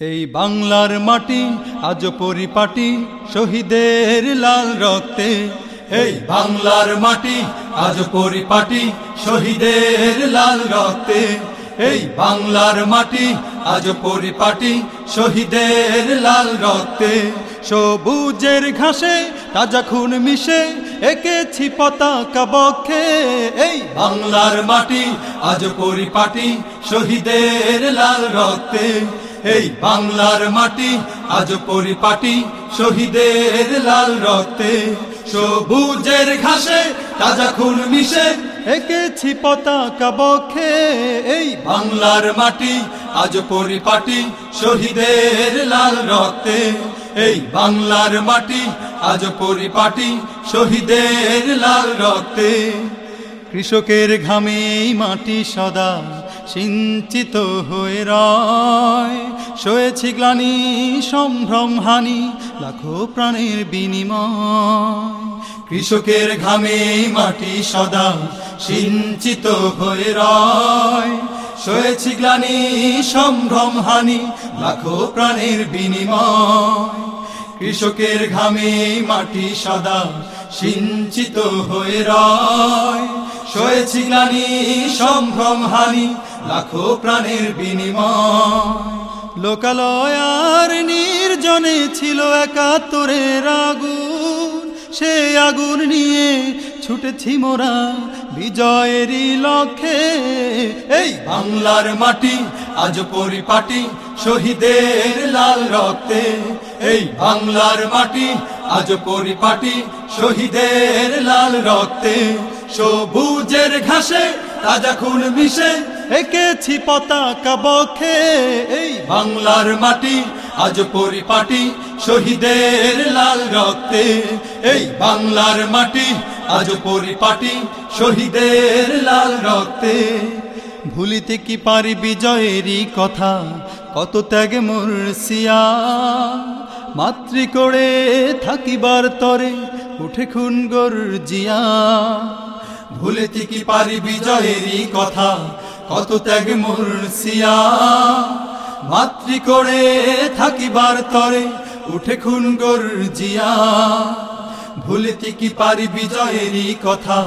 এই বাংলার মাটি আজ পরিপাটি শহীদের লাল রক্তে। এই বাংলার মাটি আজ পরিপাটি শহীদের লাল রক্তে। এই বাংলার মাটি আজ পরিপাটি শহীদের লাল রক্তে। সবুজের ঘাসে তাজা খুন মিশে একেছি পতাকা বক্ষে। এই বাংলার মাটি আজ পরিপাটি শহীদের লাল রক্তে। এই বাংলার মাটি আজ পরিপাটি, শহীদের লাল রক্তে। সবুজের ঘাসে তাজা খুন মিশে, এঁকেছি পতাকা বক্ষে। এই বাংলার মাটি আজ পরিপাটি, শহীদের লাল রক্তে। এই বাংলার মাটি আজ পরিপাটি, শহীদের লাল রক্তে। কৃষকের ঘামে মাটি সদা। সিঞ্চিত হয়ে রয়। শোয়েছি গ্লানি, সম্ভ্রম হানি, লাখো প্রাণের বিনিময়। কৃষকের ঘামে মাটি সদা সিঞ্চিত হয়ে রয়। শোয়েছি গ্লানি, সম্ভ্রম হানি, লাখো প্রাণের বিনিময়। কৃষকের ঘামে মাটি সদা সিঞ্চিত হয়ে রয়। শোয়েছি গ্লানি সম্ভ্রম হানি, লাখো প্রাণের বিনিময়। লোকালয় আর নির্জনে ছিল একাত্তরের আগুন। সে আগুন নিয়ে ছুটেছি মোরা বিজয়েরই লক্ষ্যে। এই বাংলার মাটি, আজ পরিপাটি, শহীদের লাল রক্তে। এই বাংলার মাটি, আজ পরিপাটি, শহীদের লাল রক্তে। সবুজের ঘাসে তাজা খুন মিশে। এঁকেছি পতাকা বক্ষে এই বাংলার মাটি, আজ পরিপাটি শহীদের লাল রক্তে। এই বাংলার মাটি, আজ পরিপাটি শহীদের লাল রক্তে। ভুলিতে কি পারি বিজয়েরই কথা? কত ত্যাগে মুরসিয়া। মাতৃ করে থাকিবার তরে উঠে খুন গর্জিয়া। ভুলিতে কি পারি বিজয়েরই কথা? কত ত্যাগ মুরসিয়া। মাতৃ করে থাকিবার তরে উঠে খুন গর্জিয়া। ভুলিতে কি পারি বিজয়েরই কথা?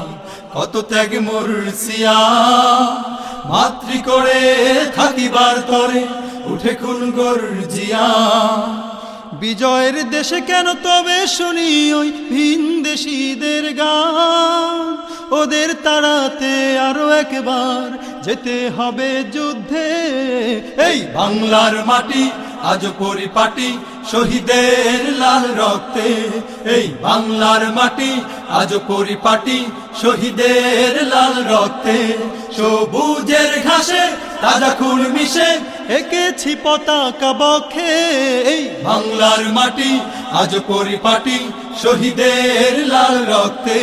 কত ত্যাগ মুরসিয়া। মাতৃ করে থাকিবার তরে উঠে খুন গর্জিয়া। বিজয়ের দেশে কেন তবে শুনি ওই ভিন দেশিদের গান? ওদের তাড়াতে আরও একবার যেতে হবে যুদ্ধে। এই বাংলার মাটি আজ পরিপাটি শহীদের লাল রক্তে। এই বাংলার মাটি আজ পরিপাটি শহীদের লাল রক্তে। সবুজের ঘাসে তাজা খুন মিশে এঁকেছি পতাকা বক্ষে। এই বাংলার মাটি আজ পরিপাটি শহীদের লাল রক্তে,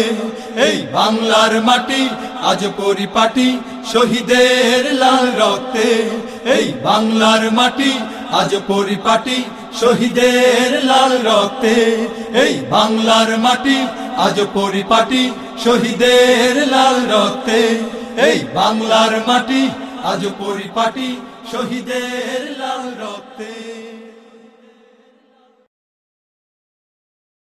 এই বাংলার মাটি আজ পরিপাটি। শহীদের লাল রক্তে, এই বাংলার মাটি আজ পরিপাটি। শহীদের লাল রক্তে, এই বাংলার মাটি আজ পরিপাটি। শহীদের লাল রক্তে, এই বাংলার মাটি আজ পরিপাটি। শহীদের লাল রক্তে।